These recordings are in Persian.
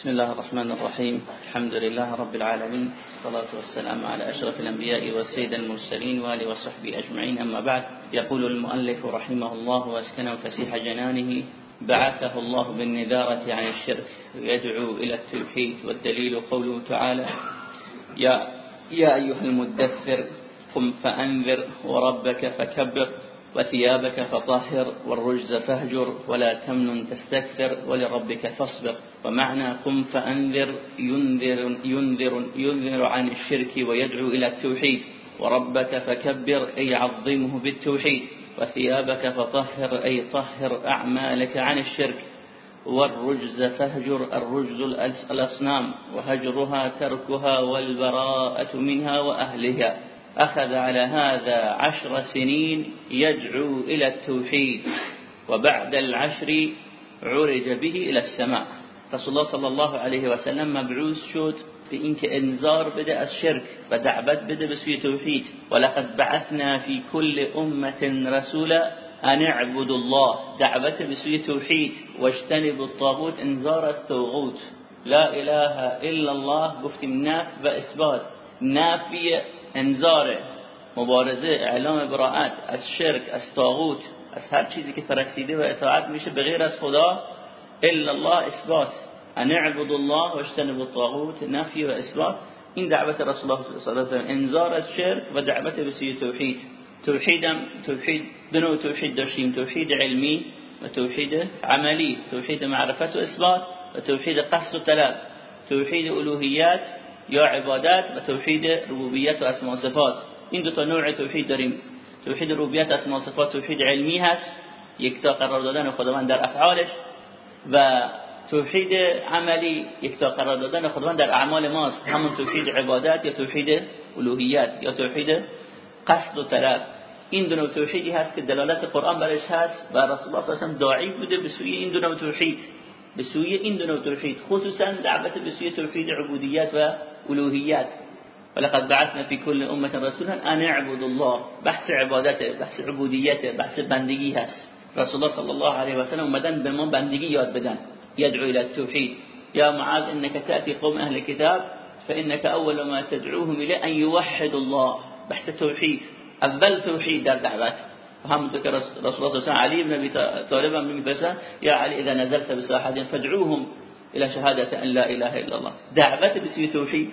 بسم الله الرحمن الرحيم. الحمد لله رب العالمين. والصلاة والسلام على أشرف الأنبياء والسيد المرسلين وآله وصحبه أجمعين. أما بعد يقول المؤلف رحمه الله واسكنه فسيح جنانه بعثه الله بالنذارة عن الشرك ويدعو إلى التوحيد. والدليل قوله تعالى يا, يا أيها المدثر قم فأنذر وربك فكبر. وثيابك فطهر والرجز فهجر ولا تمنن تستكثر ولربك فاصبر ومعنى قم فأنذر ينذر, ينذر, ينذر عن الشرك ويدعو إلى التوحيد وربك فكبر أي عظمه بالتوحيد وثيابك فطهر أي طهر أعمالك عن الشرك والرجز فهجر الرجز الأصنام وهجرها تركها والبراءة منها وأهلها أخذ على هذا عشر سنين يدعو إلى التوحيد وبعد العشر عرج به إلى السماء. رسول الله صلى الله عليه وسلم مبعوث شد به اینکه إنذار بده از شرک و دعوت بده به سوی توحید ولقد بعثنا في كل أمة رسولا أن اعبدوا الله دعوت به سوی توحید واجتنبوا الطاغوت إنذار از توغوت لا إله إلا الله گفتیم نف و اثبات انذار مبارزه اعلام براعت از شرک از طاغوت از هر چیزی که پرستیده و اطاعت میشه به غیر از خدا الا الله اثبات. ان اعبدوا الله واجتنبوا الطاغوت نفی و اثبات. این دعوت رسول الله صلی الله علیه و انذار از شرک و دعوت به سوی توحید. توحیدم توحید دو توحید داشتیم. توحید علمی و توحید عملی. توحید معرفت و اثبات و توحید قصد و طلب. توحید الوهیت یا عبادت و توحید ربوبیت و اسماء صفات. این دو تا نوع توحید داریم. توحید ربوبیت اسماء صفات توحید علمی هست. یکتا قرار دادن خداوند در افعالش و توحید عملی یکتا قرار دادن خداوند در اعمال ماست. همون توحید عبادت یا توحید الوهیت یا توحید قصد و طلب. این دو نوع توحیدی هست که دلالت قرآن برش هست و رسول الله صلی داعی بوده به سوی این دو نوع توحید. به سوی این دو نوع توحید خصوصا دعوت به سوی توحید عبودیت و الوهیت ولقد بعثنا في كل أمة رسولا أن اعبدوا الله بحث عبادته بحث عبودیت بحث بندگی هست رسول الله صلی الله علیه و سلم اومدن به ما بندگی یاد بدن يدعو إلى التوحید یا معاذ إنك تأتي قوم أهل كتاب فإنك أول ما تدعوهم إلى أن يوحدوا الله. بحث توحید اول توحید در دعوت همونطور که رسول الله صلی الله علیه و علی بن ابی طالب هم میفرسن یا إذا نزلت بساحة فادعوهم. الى شهاده ان لا اله الا الله. دعوت به سوی توحید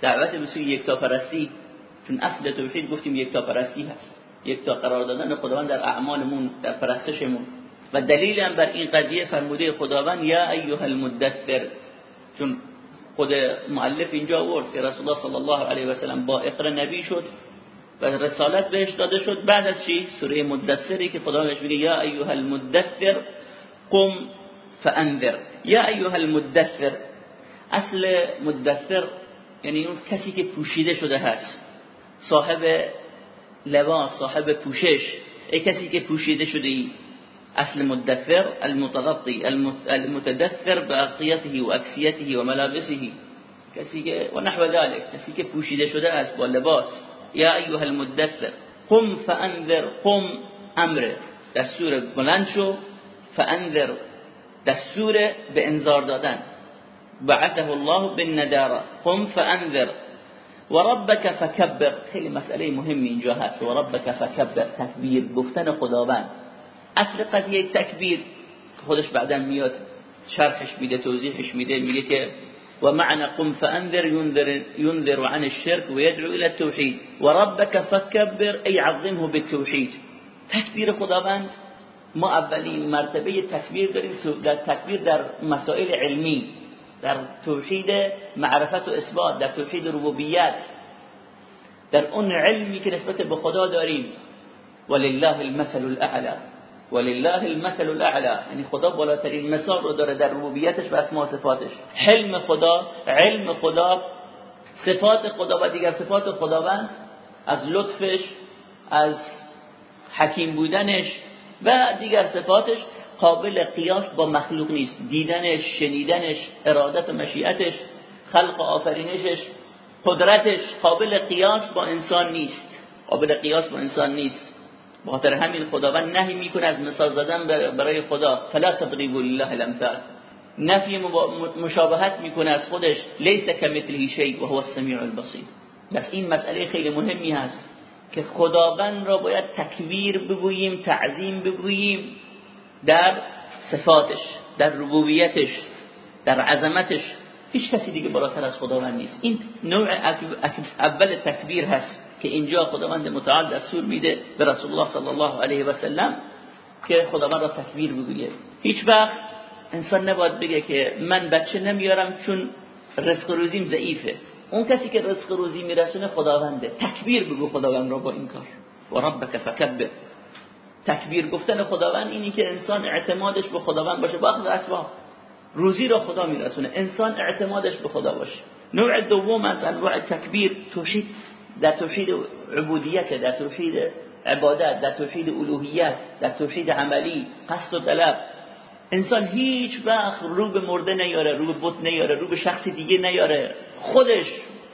دعوت به سوی یکتاپرستی چون اصل توحید گفتیم یکتاپرستی هست. یکتا قرار دادن خداوند در اعمالمون در پرستشمون. و دلیل هم بر این قضیه فرموده خداوند یا ایها المدثر. چون خود مؤلف اینجا آورد که رسول الله صلی الله علیه و سلم با اقر نبی شد و رسالت بهش داده شد. بعد از چی؟ سوره مدثری که خدا بهش میگه یا ایها المدثر قم فانذر یا ایها المدثر. اصل مدثر یعنی اون کسی که پوشیده شده هست. صاحب لباس صاحب پوشش. ای کسی که پوشیده شده ای. اصل مدثر المتغطی المتدثر باغطیته و اکسیته و ملابسه. کسی که و نحو ذلك کسی که پوشیده شده است با لباس. یا ایها المدثر. قم فانذر قم امر. دستور بلند شو. فانذر دستور به انذار دادن. بعثه الله بالنداره قم فانذر وربك فكبر خیلی مسئله مهمی اینجا هست. وربك فكبر تکبیر گفتن خداوند. اصل قضیه تکبیر. خودش بعدا میاد شرحش میده توضیحش میده میگه که ومعنى قم فانذر ينذر, ينذر عن الشرك ويدعو الى التوحيد وربك فكبر اي عظمه بالتوحيد تکبیر خداوند ما اولین مرتبه تکبیر داریم در تکبیر در مسائل علمی در توحید معرفت و اثبات در توحید ربوبیت. در اون علمی که نسبت به خدا داریم. ولله المثل الاعلى ولله المثل الاعلى یعنی خدا بالاترین مثال رو داره در ربوبیتش و اسماء صفاتش. حلم خدا علم خدا صفات خدا و دیگر صفات خداوند از لطفش از حکیم بودنش و دیگر صفاتش قابل قیاس با مخلوق نیست. دیدنش شنیدنش ارادت و مشیعتش خلق آفرینشش قدرتش قابل قیاس با انسان نیست. قابل قیاس با انسان نیست. بخاطر همین خداوند نهی می‌کنه از مثال زدن برای خدا. فلا تضربوا لله الامثال. نفی مشابهت می‌کنه از خودش. لیس کمثله شیء و هو السمیع البصیر. بس این مسئله خیلی مهمی هست. که خداوند را باید تکبیر بگوییم تعظیم بگوییم در صفاتش در ربوبیتش در عظمتش. هیچ کسی دیگه بالاتر از خداوند نیست. این نوع اول تکبیر هست که اینجا خداوند متعال دستور میده به رسول الله صلی الله علیه و سلم که خداوند را تکبیر بگوید. هیچ وقت انسان نباید بگه که من بچه نمیارم چون رزق روزیم ضعیفه. اون کسی که رزق روزی میرسونه خداونده. تکبیر بگو خداوند را با این کار. و ربک فکبر. تکبیر گفتن خداوند اینی که انسان اعتمادش به خداوند باشه. با اخذ اسباب. روزی را خدا میرسونه. انسان اعتمادش به خدا باشه. نوع دوم از انواع تکبیر توحید. در توحید عبودیت در توحید عبادت در توحید الوهیت در توحید عملی قصد و طلب. انسان هیچ وقت رو به مرده نیاره رو به بت نیاره رو به شخص دیگه نیاره. خودش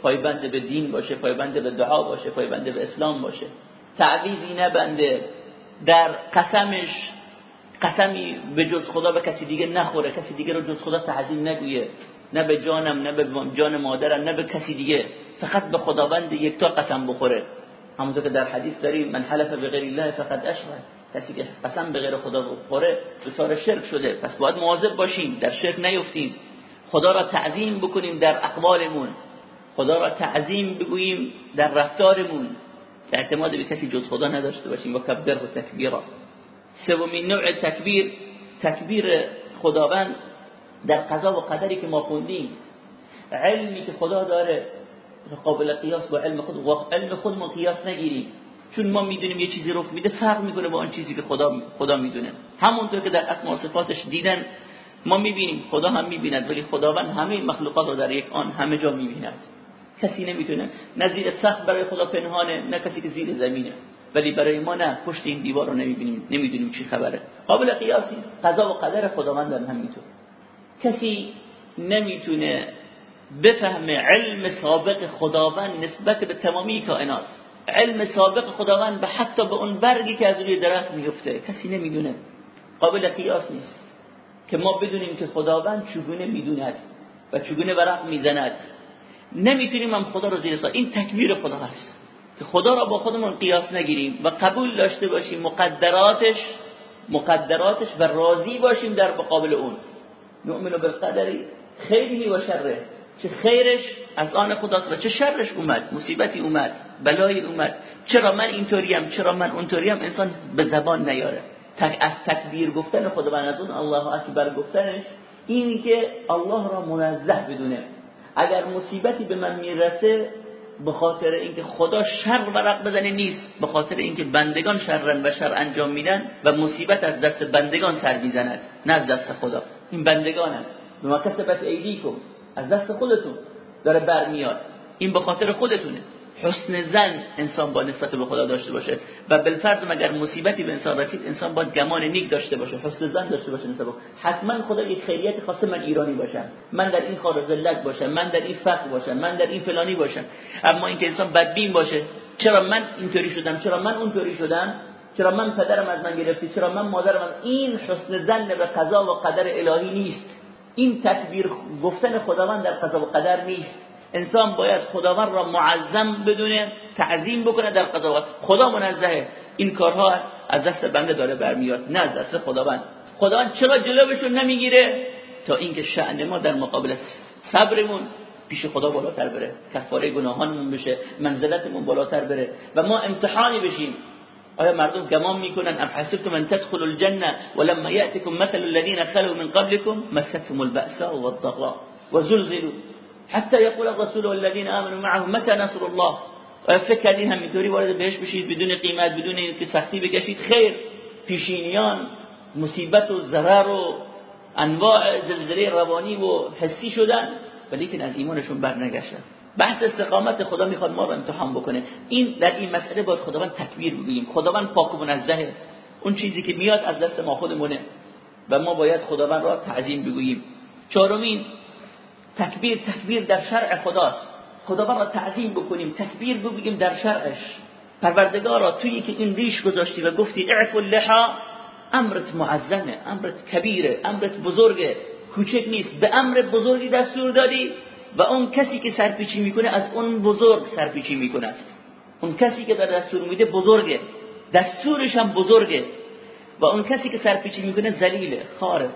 پایبند به دین باشه پایبند به دعا باشه پایبند به اسلام باشه. تعویزی نبنده. در قسمش قسمی به جز خدا به کسی دیگه نخوره. کسی دیگه رو جز خدا تعظیم نگویه. نه به جانم نه به جان مادرم نه به کسی دیگه. فقط به خداوند یکتا قسم بخوره. همونطور که در حدیث داریم من حلف به غیر الله فقط اشرک. کسی که قسم به غیر خدا بخوره دچار شرک شده. پس باید مواظب باشیم در شرک نیفتیم. خدا را تعظیم بکنیم در اقوالمون. خدا را تعظیم بگوییم در رفتارمون. اعتماد به کسی جز خدا نداشته باشیم. و کبر و تکبیرا سومین نوع تکبیر تکبیر خداوند در قضا و قدری که ما خوندیم. علمی که خدا داره قابل قیاس با علم خود و علم خودمون قیاس نگیریم. چون ما می‌دونیم یه چیزی رخ میده فرق می‌کنه با اون چیزی که خدا خدا می‌دونه. همونطور که در اسماء صفاتش دیدن ما می‌بینیم خدا هم می‌بیند ولی خداوند همه مخلوقات رو در یک آن همه جا می‌بیند. کسی نمی‌تونه نه زیر سخت برای خدا پنهانه نه کسی که زیر زمینه. ولی برای ما نه پشت این دیوار رو نمی‌بینیم نمی‌دونیم چی خبره. قابل قیاسی قضا و قدر خداوند هم همینطور. کسی نمی‌تونه بفهم علم سابق خداوند نسبت به تمامی کائنات. علم سابق خداوند به حتی به اون برگی که از روی درخت میفته کسی نمی‌دونه. قابل قیاس نیست که ما بدونیم که خداوند چگونه می‌دوند و چگونه ورق می‌زند. نمی‌تونیم هم خدا رو زیر سا این تکبیر خدا هست که خدا را با خودمون قیاس نگیریم و قبول داشته باشیم مقدراتش مقدراتش و راضی باشیم در مقابل اون. نؤمن بالقدری خیری و شره. چه خیرش از آن خداست و چه شرش اومد مصیبتی اومد بلایی اومد. چرا من اینطوریم چرا من اونطوریم؟ انسان به زبان نیاره. تک از تکبیر گفتن خداوند از اون الله اکبر گفتنش این که الله را منزه بدونه. اگر مصیبتی به من می‌رسه به خاطر اینکه خدا شر ورق بزنه نیست به خاطر اینکه بندگان شرن و شر انجام میدن و مصیبت از دست بندگان سر می‌زند نه از دست خدا. این بندگانن. به ما کسبت ایدیکم. از دست خودتون داره برمیاد. این به خاطر خودتونه. حسن زن انسان با نسبت به خدا داشته باشه و بالفرض اگر مصیبتی به انسان رسید انسان باید گمان نیک داشته باشه حسن زن داشته باشه نسبت حتما خدا یک خیریت خاصه من ایرانی باشم. من در این خار ذلت باشم من در این فقر باشم من در این فلانی باشم. اما اینکه انسان بدبین باشه چرا من اینطوری شدم؟ چرا من اونطوری شدم؟ چرا من پدرم از من گرفتی؟ چرا من مادرم این حسن زن به قضا و قدر الهی نیست. این تکبیر گفتن خداوند در قضا و قدر نیست. انسان باید خداوند را معظم بدونه تعظیم بکنه در قضا خدا منزهه. این کارها از دست بنده داره برمیاد نه از دست خداوند. خداوند چرا جلوشون نمی‌گیره؟ تا اینکه شأن ما در مقابل صبرمون پیش خدا بالاتر بره. کفاره گناهانمون بشه منزلتمون بالاتر بره. و ما امتحانی بشیم. آیا مردم گمان میکنن ام حسبتم ان تدخلوا الجنة ولما يأتكم مثل الذين خلوا من قبلكم مستهم البأساء والضراء وزلزلوا. حتى يقول الرسول والذين آمنوا معه متى نصر الله؟ فکر کردین همینطوری وارد بهش بشید بدون قیمت بدون اینکه سختی بکشید؟ خیر. پیشینیان مصیبت و ضرر و انواع زلزله روانی و حسی شدن. ولی که از ایمانشون برنگشتن. بحث استقامت خدا می‌خواد ما رو امتحان بکنه. این در این مسئله باید خداوند تکبیر بگیم خداوند پاک و منزهه اون چیزی که میاد از دست ما خودمونه و ما باید خداوند را تعظیم بگوییم. چهارمین تکبیر تکبیر در شرع خداست. خداوند را تعظیم بکنیم تکبیر بگیم در شرعش. پروردگارا تویی که این ریش گذاشتی و گفتی اعف اللحا امرت معظمه امرت کبیره امرت بزرگه. کوچک نیست. به امر بزرگی دستور دادی. و اون کسی که سرپیچی می‌کنه از اون بزرگ سرپیچی می‌کند اون کسی که داره دستور میده بزرگه. دستورش هم بزرگه. و اون کسی که سرپیچی می‌کنه ذلیله خاره.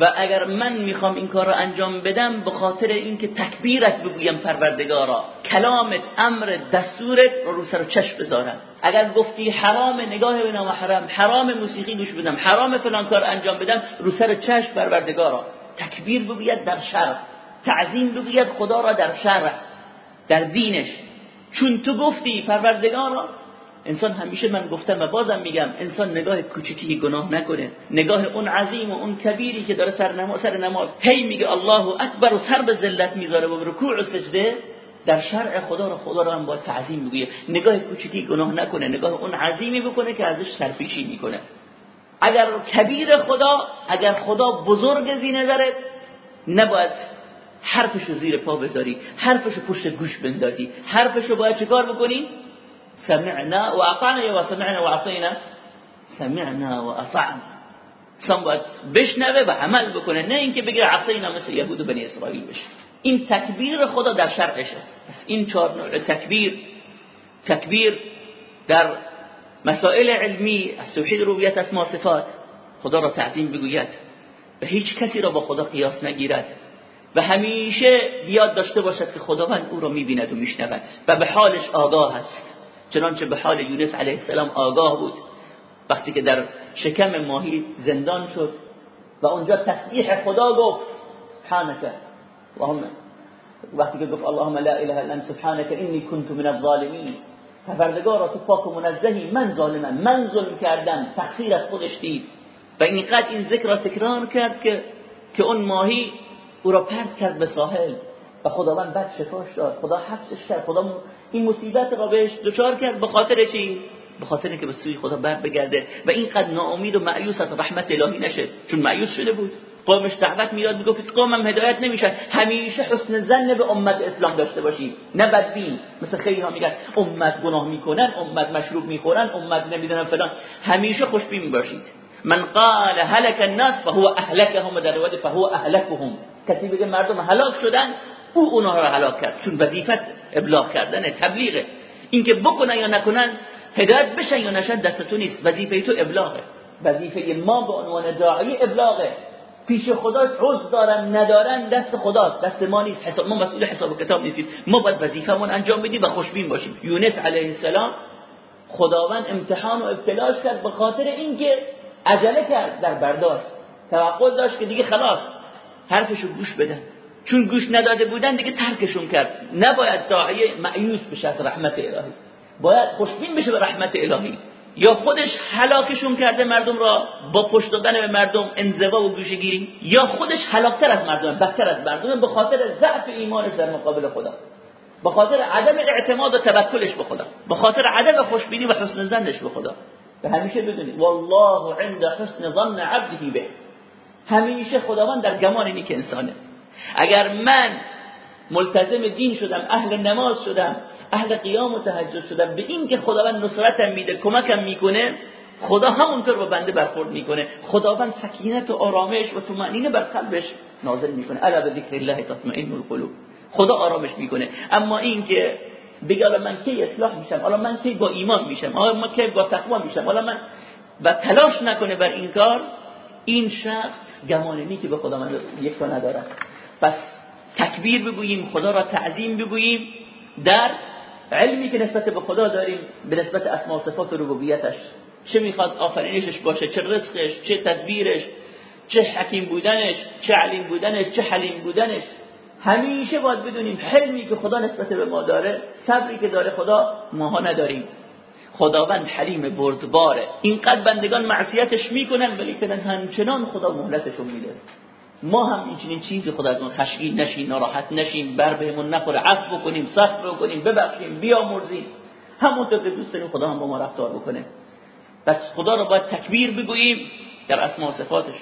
و اگر من می‌خوام این کار رو انجام بدم به خاطر اینکه تکبیرت بگویم پروردگارا کلامت امر دستورت رو رو سر چشم بذارم. اگر گفتی حرام نگاه به حرام حرام موسیقی گوش بدم حرام فلان کار انجام بدم رو سر چشم پروردگارا. تکبیر بگوید در شرع تعظیم بگوید خدا را در شرع در دینش. چون تو گفتی پروردگارا انسان همیشه من گفتم و بازم میگم انسان نگاه کوچکی گناه نکنه. نگاه اون عظیم و اون کبیری که داره سر نماز سر نماز هی میگه الله اکبر و سر به ذلت می‌ذاره و رکوع و سجده. در شرع خدا رو خدا رو هم با تعظیم بگه نگاه کوچکی گناه نکنه. نگاه اون عظیمی بکنه که ازش سرپیچی می‌کنه. اگر کبیر خدا اگر خدا بزرگ زی نظرت نباید حرفشو زیر پا بذاری حرفشو پشت گوش بندازی. حرفشو باید چیکار بکنی؟ سمعنا و اطعنا و سمعنا و عصینا؟ سمعنا و اطعنا. انسان باید بشنوه و عمل بکنه نه اینکه بگه عصینا مثل یهود و بنی اسرائیل بشه. این تکبیر خدا در شرعشه این چهار نوع تکبیر تکبیر در مسائل علمی از توحید ربوبیت اسما صفات خدا را تعظیم بگوید. و هیچ کسی را با خدا قیاس نگیرد. و همیشه بیاد داشته باشد که خداوند او را می‌بیند و میشنود و به حالش آگاه است. چنانچه به حال یونس علیه السلام آگاه بود. وقتی که در شکم ماهی زندان شد و اونجا تسبیح خدا گفت سبحانك اللهم. وقتی که گفت اللهم لا اله الا انت سبحانك انی كنت من الظالمین. پروردگارا تو پاک و منزهی من ظالمم من ظلم کردم تقصیر از خودش دید. و اینقدر این ذکر را تکرار کرد که که اون ماهی او را پرت کرد به ساحل و خداوند بعد شفاش داد. خدا حبسش کرد. خدا این مصیبت را بهش دچار کرد به خاطر چی؟ به خاطر که به سوی خدا بر بگرده و اینقدر ناامید و معیوس از رحمت الهی نشه. چون معیوس شده بود. قومش دعوت میاد می‌گفت قومم هدایت نمیشن. همیشه حسن زن به امت اسلام داشته باشی. نه بدبین. مثل خیلی ها میگن امت گناه می‌کنن امت مشروب می‌خورن امت نمی‌دونن فلان. همیشه خوشبین باشید. من قال هلك الناس فهو اهلكهم در روایت فهو اهلكهم کسی بگه مردم هلاک شدن او اونها را هلاک کرد چون وظیفت ابلاغ کردن تبلیغه. اینکه بکنن یا نکنن هدایت بشن یا نشن دست تو نیست. وظیفه تو ابلاغه. وظیفه ما به عنوان داعی ابلاغه. پیش خدا عذر دارن ندارن دست خداست. دست ما نیست. حساب ما مسئول حساب و کتاب نیستیم. ما باید وظیفمون انجام بدیم و خوشبین باشیم. یونس علیه السلام خداوند امتحان و ابتلاش کرد به خاطر اینکه عجله کرد در برداشت. توقع داشت که دیگه خلاص حرفشو گوش بدن. چون گوش نداده بودن دیگه ترکشون کرد. نباید داعیه معیوس بشه از رحمت الهی. باید خوشبین بشه به رحمت الهی. یا خودش هلاکشون کرده مردم را با پشت دادن به مردم انزوا و گوشگیری یا خودش هلاکتر از مردم بدتر از مردم به خاطر ضعف ایمانش در مقابل خدا. به خاطر عدم اعتماد و توکلش به خدا. به خاطر عدم خوشبینی و حسن زنش به خدا. به همیشه بدونید والله عند حسن ظن عبده به. همیشه خداوند در گمان نیک انسانه. اگر من ملتزم دین شدم اهل نماز شدم اهل قیام و تهجد شدم به این که خداوند نصرتم میده کمکم می‌کنه خدا همونطور با بنده برخورد می‌کنه. خداوند سکینت و آرامش و طمأنینه بر قلبش نازل می‌کنه. الا به ذکر الله تطمئن القلوب. خدا آرامش می‌کنه. اما این که بگه من کی اصلاح میشم؟ حالا من کی با ایمان میشم؟ حالا من کی با تقوا میشم؟ حالا من و تلاش نکنه بر این کار. این شخص گمانه که به خدا من یک تا نداره پس تکبیر بگوییم خدا را تعظیم بگوییم. در علمی که نسبت به خدا داریم به نسبت اسما صفات و ربوبیتش. چه می‌خواد آفرینشش باشه چه رزقش چه تدبیرش چه حکیم بودنش چه علیم بودنش چه حلیم بودنش. همیشه باید بدونیم حلمی که خدا نسبت به ما داره صبری که داره خدا ماها نداریم. خداوند حلیم بردباره. اینقدر بندگان معصیتش می‌کنن ولی همچنان خدا مهلتشون میده. ما هم این چیزی خدا از اون خشگی نشیم ناراحت نشیم بر بهمون نخوره. عفو بکنیم صبر بکنیم ببخشیم بیامرزیم. همونطور که دوست داریم خدا هم با ما رفتار بکنه. پس خدا رو باید تکبیر بگوییم در اسما صفاتش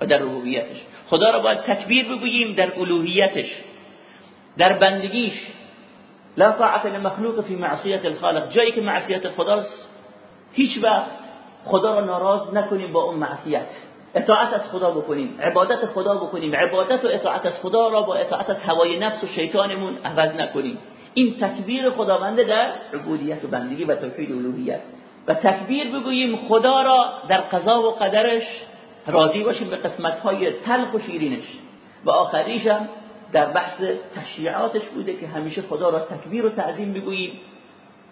و در ربوبیتش. خدا رو باید تکبیر بگوییم در الوهیتش در بندگیش. لا طاعت لمخلوق فی معصیت الخالق. جایی که معصیت خداست هیچ وقت خدا رو ناراض نکنیم با اون معصیت. اطاعت از خدا بکنیم عبادت خدا بکنیم. عبادت و اطاعت از خدا را با اطاعت از هوای نفس و شیطانمون عوض نکنیم. این تکبیر خداونده در عبودیت و بندگی و توحید الوهیت. و تکبیر بگوییم خدا را در قضا و قدرش راضی باشیم به قسمتهای تلخ و شیرینش. و آخریش هم در بحث تشریعاتش بوده که همیشه خدا را تکبیر و تعظیم بگوییم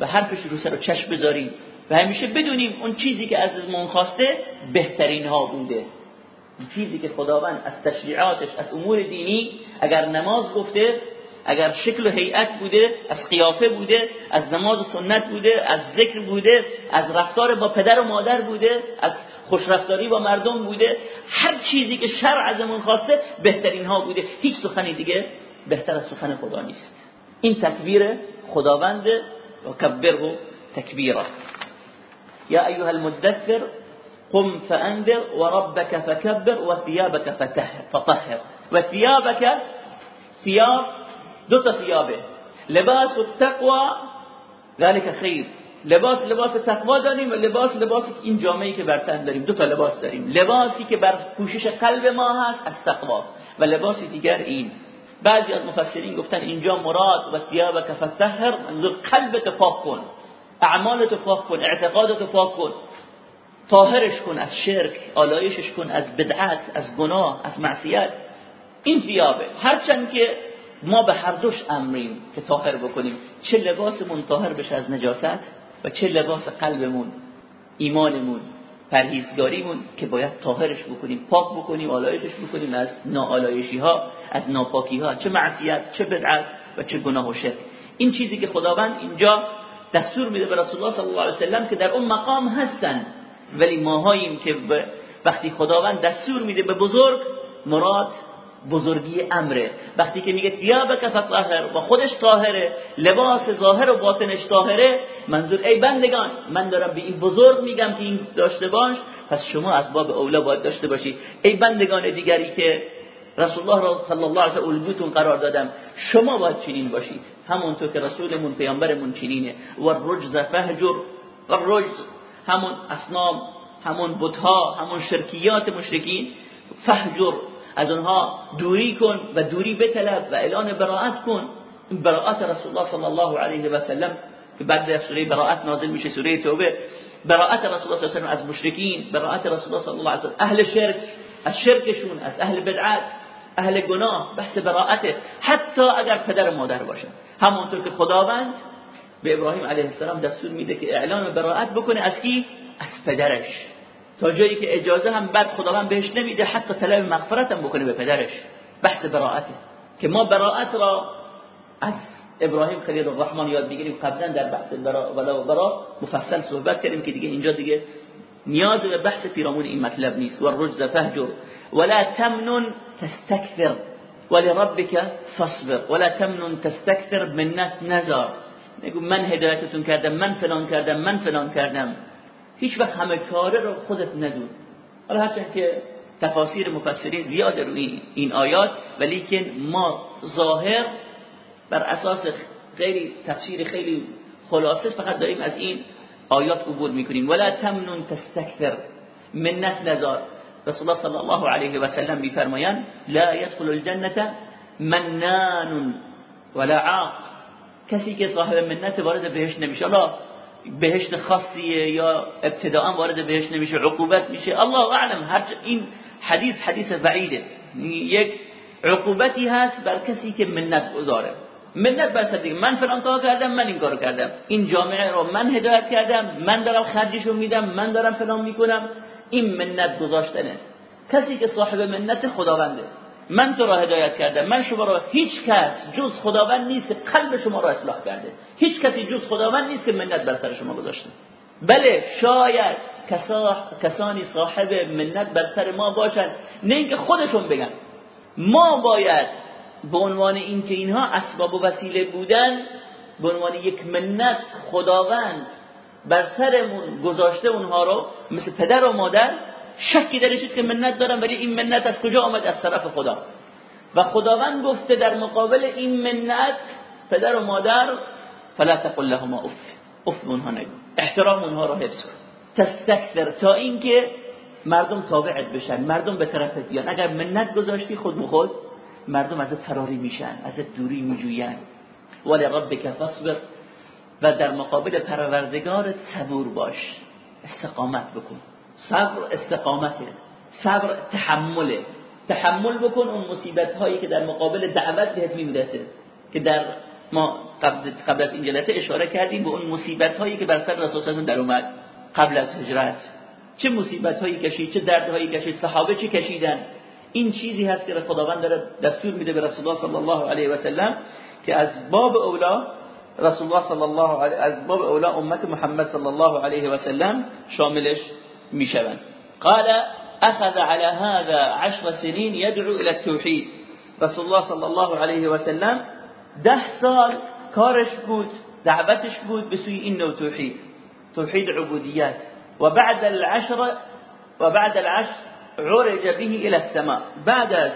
و حرفش رو سر و چشم بذاریم و همیشه بدونیم اون چیزی که از من خواسته بهترین ها بوده چیزی که خداوند از تشریعاتش از امور دینی اگر نماز گفته اگر شکل و هیئت بوده از قیافه بوده از نماز و سنت بوده از ذکر بوده از رفتار با پدر و مادر بوده از خوشرفتاری با مردم بوده. هر چیزی که شرع ازمون خواسته بهترین ها بوده. هیچ سخنی دیگه بهتر از سخن خدا نیست. این تکبیر خداوند و کبره تکبیرا. یا ایها المدثر قم فانذر وربك فكبر وثيابك فطهر. وثيابك ثياب دو تا ثیابه. لباس التقوى ذلك خیر. لباس لباس تقوا داریم و لباس لباس این جامعه که بر تن داریم. دو تا لباس داریم. لباسی که بر پوشش قلب ما هست از تقوا و لباسی دیگر این. بعضی از مفسرین گفتن اینجا مراد و ثیابک فتطهر منظور قلبت پاک کن اعمالت پاک کن اعتقادت پاک کن طاهرش کن از شرک آلایشش کن از بدعت از گناه از معصیت. این ثیابه. هرچند که ما به هر دوش امریم که طاهر بکنیم. چه لباسمون طاهر بشه از نجاست؟ و چه لباس قلبمون ایمانمون پرهیزگاریمون که باید طاهرش بکنیم پاک بکنیم آلایشش بکنیم از ناآلایشی ها از ناپاکی ها چه معصیت چه بدعت و چه گناه و شرک. این چیزی که خداوند اینجا دستور میده به رسول الله صلی الله علیه وسلم که در اون مقام هستن. ولی ماهاییم که وقتی خداوند دستور میده به بزرگ مراد بزرگی امره. وقتی که میگه ثیابک فطهر و خودش طاهره لباس ظاهر و باطنش طاهره منظور ای بندگان من دارم به این بزرگ میگم که این داشته باش پس شما از باب اولا باید داشته باشید ای بندگان دیگری که رسول الله صلی الله علیه و الگوتون قرار دادم شما باید چنین باشید. همونطور که رسولمون پیامبرمون چنینه. و الرجز فهجر و الرجز همون اصنام همون بتها همون شرکیات مشرکین فهجر. از اونها دوری کن و دوری بطلب و اعلان براعت کن. براعت رسول الله صلی الله علیه و سلم که بعد سوره براعت نازل میشه سوره توبه. براعت رسول الله صلی الله علیه و از مشرکین براعت رسول الله صلی الله علیه و اهل شرک از شرکشون از اهل بدعت اهل گناه بحث براعت. حتی اگر پدر و مادر باشن. همونطور که خداوند به ابراهیم علیه السلام دستور میده که اعلان براعت بکنه از کی؟ از پدرش. تا جایی که اجازه هم بعد خداوند بهش نمیده حتی طلب مغفرت هم بکنه به پدرش. بحث براعته. که ما براعت را از ابراهیم خلیل الرحمن یاد بگیریم قبلا در بحث برا ولا برا مفصل صحبت کردیم که دیگه اینجا دیگه نیاز به بحث پیرامون این مطلب نیست. و الرجز فهجر ولا تمنن تستكثر ولربك فاصبر. ولا تمنن تستكثر منت نزار. نگو من هدایتتون کردم من فلان کردم من فلان کردم. هیچ وقت همه کاره رو خودت ندون. حالا هرچند که تفاسیر مفسرین زیاد روی این آیات ولی که ما ظاهر بر اساس غیر تفسیر خیلی خلاصه فقط داریم از این آیات عبور می‌کنیم. ولا تمنن تستكثر منت نزار. رسول الله صلی الله علیه و سلم میفرمایند لا يدخل الجنه منان ولا عاق. کسی که صاحب منت وارد بهش نمیشه. الله بهشت خاصیه یا ابتداء وارد بهشت نمیشه عقوبت میشه. الله اعلم هر این حدیث حدیث بعیده. یک عقوبتی هست بر کسی که منت گذاره. منت بر دیگه. من فلان کار کردم من این کارو کردم. این جامعه رو من هدایت کردم من دارم خرجشو میدم من دارم فلان می‌کنم. این منت گذاشتنه. کسی که صاحب منت خداونده. من تو را هدایت کردم من شما را هیچ کس جز خداوند نیست قلب شما را اصلاح کرده. هیچ کسی جز خداوند نیست که منت بر سر شما گذاشته. بله شاید کسانی صاحب منت بر سر ما باشند نه اینکه خودشون بگن. ما باید به عنوان اینکه اینها اسباب و وسیله بودن به عنوان یک منت خداوند بر سرمون گذاشته اونها رو مثل پدر و مادر شکی درش که منت دارم ولی این منت از کجا آمد؟ از طرف خدا. و خداوند گفته در مقابل این منت پدر و مادر فلا تقل لهما اف. اف اونها نگو. احترام اونها رو حفظ کن. تستکثر. تا اینکه مردم تابعت بشن مردم به طرفت بیان. اگر منت گذاشتی خود بخود مردم ازت فراری میشن ازت دوری میجوین. ولربک فاصبر و در مقابل پروردگارت صبور باش. استقامت بکن. صبر استقامته صبر تحمله. تحمل بکن اون مصیبت هایی که در مقابل دعوت بهت می‌رسه. که در ما قبل, قبل از این جلسه اشاره کردیم به اون مصیبت هایی که بر سر رسول در اومد. قبل از هجرت. چه مصیبت هایی کشید چه درد هایی کشید صحابه چه کشیدن؟ این چیزی هست که خداوند داره دستور میده به رسول الله صلی الله علیه و سلم که از باب اولا رسول الله صلی الله علیه از باب اولا امت محمد صلی الله علیه و سلم شاملش می‌شوند. قال اخذ على هذا عشر سنين يدعو الى التوحید رسول الله صلی الله علیه و سلم ده سال کارش بود دعوتش بود به سوی این نوع توحید توحید و بعد العشر و بعد العشر عرج به الى السماء. بعد از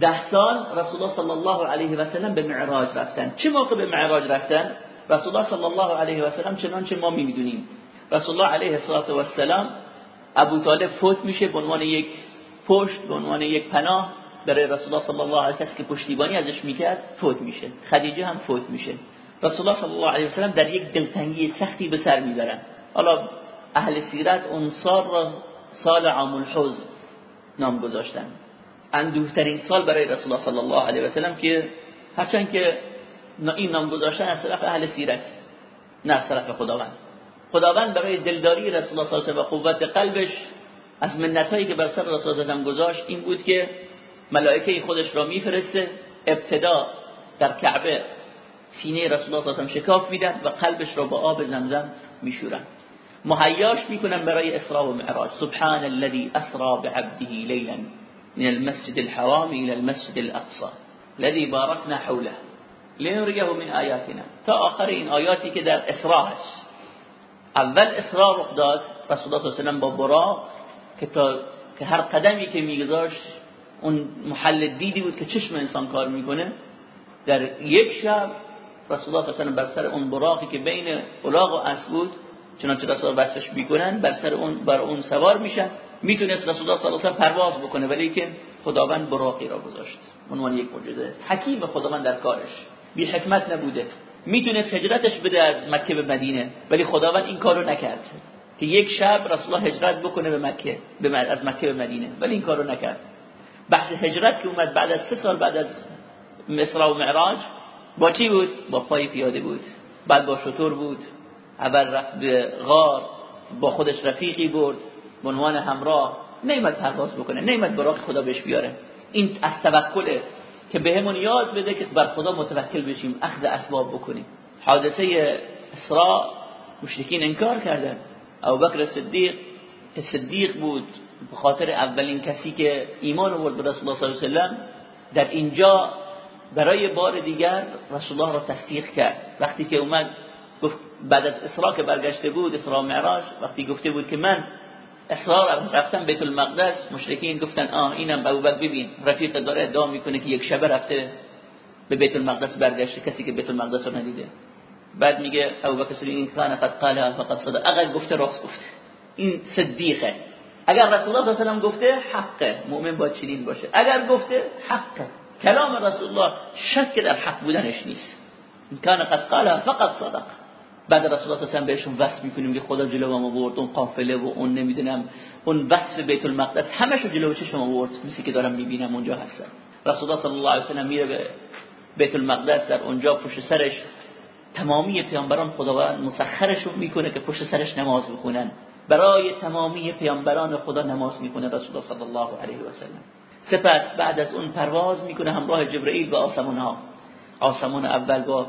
ده سال رسول الله صلی الله علیه و سلم به معراج رفتن. چه موقع معراج رفتن؟ رسول الله صلی الله علیه و سلم چنانچه ما می‌دونیم. رسول الله علیه و السلام ابو طالب فوت میشه به عنوان یک پشت به عنوان یک پناه. برای رسول الله صلی الله علیه و که پشتیبانی ازش می‌کرد فوت میشه. خدیجه هم فوت میشه. رسول الله صلی الله علیه و سلم در یک دلتنگی سختی به سر می‌برن. حالا اهل سیرت اون سال را سال عام الحزن نام گذاشتن. اندوهترین سال برای رسول الله صلی الله علیه و سلم که هرچند که این نام گذاشتن از طرف اهل سیرت نه از طرف خداوند. خداوند برای دلداری رسول الله صلی و قوت قلبش از منتایی که بر سر رسول الله گذاشت این بود که ملائکه خودش را میفرسته ابتدا در کعبه سینه رسول الله صلی شکاف میدن و قلبش را با آب زمزم میشورن. مهیاش می‌کنن برای اسراء و معراج. سبحان الذي اسرا بعبده ليلا من المسجد الحرام الى المسجد الاقصى الذي باركنا حوله. لنريه من آیاتنا. تا آخر این آیاتی که در اسراء اول اسراء رخ داد رسول الله صلی با براق که تا که هر قدمی که میگذاشت اون محل دیدی بود که چشم انسان کار می‌کنه. در یک شب رسول الله صلی بر سر اون براقی که بین الاغ و اسب بود چنانچه رسول وصفش می‌کنن بر سر اون بر اون سوار میشن. می‌تونست رسول الله صلی الله علیه پرواز بکنه ولی که خداوند براقی را گذاشت. عنوان یک معجزه. حکیم خداوند در کارش. بی حکمت نبوده. می‌تونست هجرتش بده از مکه به مدینه ولی خداوند این کارو نکرد. که یک شب رسول الله هجرت بکنه به مکه به از مکه به مدینه ولی این کارو نکرد. بحث هجرت که اومد بعد از سه سال بعد از مصر و معراج با چی بود؟ با پای پیاده بود. بعد با شطور بود. اول رفت به غار با خودش رفیقی برد به همراه. نیمت پرواز بکنه نیمت براق خدا بهش بیاره. این از توکله که بهمون یاد بده که بر خدا متوکل بشیم اخذ اسباب بکنیم. حادثه اسراء مشرکین انکار کردن. بکر صدیق صدیق بود به خاطر اولین کسی که ایمان آورد به رسول الله صلی الله علیه و در اینجا برای بار دیگر رسول الله را تصدیق کرد. وقتی که اومد گفت بعد از اسراء که برگشته بود اسراء معراج وقتی گفته بود که من اسرار رفتم بیت المقدس مشرکین گفتن آه اینم ابوبکر ببین. رفیق داره ادعا می‌کنه که یک شبه رفته به بیت المقدس برگشته کسی که بیت المقدس رو ندیده. بعد میگه ابوبکر صدیق این کان قد قالها فقط صدق. اگر گفته راست گفته. این صدیقه. اگر رسول الله صلی الله علیه و گفته حقه. مؤمن باید چنین باشه. اگر گفته حقه. کلام رسول الله شک در حق بودنش نیست. این کان قد قالها فقط صدق. بعد رسول الله صلی بهشون وصف می‌کنیم که خدا جلو ما آورد اون قافله و اون نمی‌دونم اون وصف بیت المقدس همشو جلو چشم آورد. مثل که دارم می‌بینم اونجا هستن. رسول الله صلی الله علیه و سلم میره به بیت المقدس در اونجا پشت سرش تمامی پیامبران خداوند مسخرشون می‌کنه که پشت سرش نماز بخونن. برای تمامی پیامبران خدا نماز می‌کنه رسول الله صلی الله علیه و سلم. سپس بعد از اون پرواز می‌کنه همراه جبرئیل به آسمان ها آسمان اول با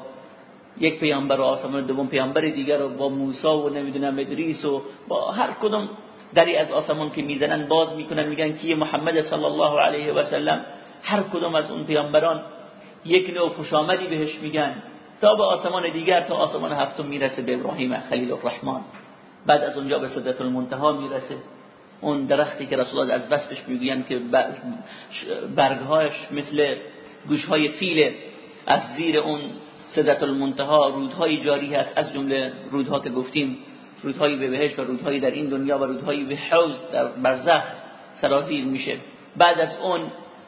یک پیامبر و آسمان دوم پیامبر دیگر و با موسی و نمی‌دونم ادریس و با هر کدوم دری از آسمان که می‌زنن باز می‌کنن میگن که محمد صلی الله علیه و سلم؟ هر کدوم از اون پیامبران یک نوع خوشامدی بهش میگن تا به آسمان دیگر تا آسمان هفتم می‌رسه به ابراهیم خلیل الرحمن. بعد از اونجا به صدت المنتها می‌رسه. اون درختی که رسول از وصفش می‌گوین که برگهاش مثل گوشهای فیله از زیر اون صدت المنتها رودهای جاری هست از جمله رودها که گفتیم رودهایی به بهشت و رودهایی در این دنیا و رودهایی به حوض در برزخ سرازیر میشه. بعد از اون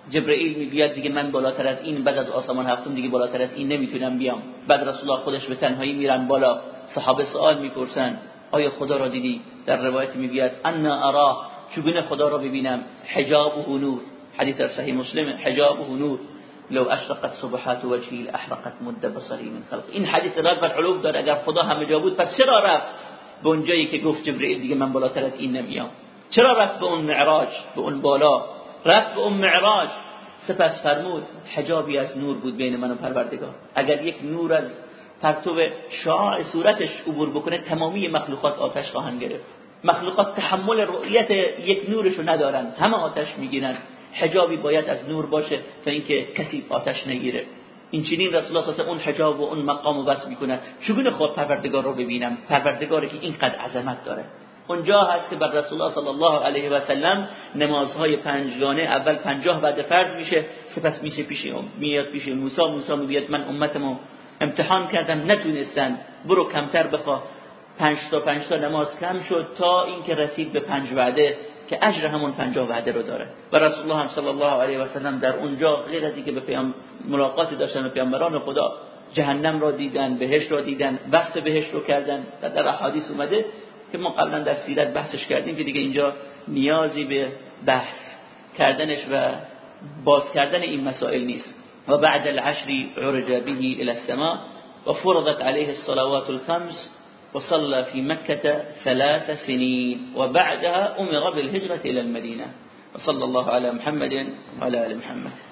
جبرئیل می‌گوید دیگه من بالاتر از این بعد از آسمان هفتم دیگه بالاتر از این نمی‌تونم بیام. بعد رسول الله خودش به تنهایی میرن بالا. صحابه سوال می‌پرسن آیا خدا را دیدی؟ در روایت می‌گوید انا ارا چگونه خدا را ببینم؟ حجاب و نور. حدیث در صحیح مسلم حجاب و نور. لو اشرقت صبحات وجهی احرقت مد بصری من خلق این حدیث رد بر علوم داره اگر خدا همه جا بود پس چرا رفت به اونجایی که گفت جبرئیل دیگه من بالاتر از این نمیام؟ چرا رفت به اون معراج به اون بالا؟ رفت به اون معراج. سپس فرمود حجابی از نور بود بین من و پروردگار. اگر یک نور از پرتو شعاع صورتش عبور بکنه تمامی مخلوقات آتش خواهند گرفت. مخلوقات تحمل رؤیت یک نورشو ندارن همه آتش می‌گیرن حجابی باید از نور باشه تا اینکه کسی آتش نگیره. این چنین رسول الله اون حجاب و اون مقام بس می‌کنه. چگونه خود پروردگار رو ببینم. پروردگاری که اینقدر عظمت داره. اونجا هست که بر رسول الله صلی الله علیه و سلم نمازهای پنجگانه اول پنجاه بعد فرض میشه سپس میشه پیش میاد پیش موسی موسی میگه من امتمو امتحان کردم نتونستن برو کمتر بخوا. پنج تا پنج تا نماز کم شد تا اینکه رسید به پنج وعده. که اجر همون پنجاه وعده رو داره. و رسول الله هم صلی الله علیه و سلم در اونجا غیر از اینکه به پیام ملاقاتی داشتن به پیامبران خدا جهنم را دیدن بهشت را دیدن وصف بهشت رو کردن و در احادیث اومده که ما قبلا در سیرت بحثش کردیم که دیگه اینجا نیازی به بحث کردنش و باز کردن این مسائل نیست. و بعد العشر عرج به الى السماء وفرضت عليه الصلوات الخمس وصلى في مكة ثلاث سنين وبعدها أمر بالهجرة إلى المدينة. وصلى الله على محمد وعلى آل محمد.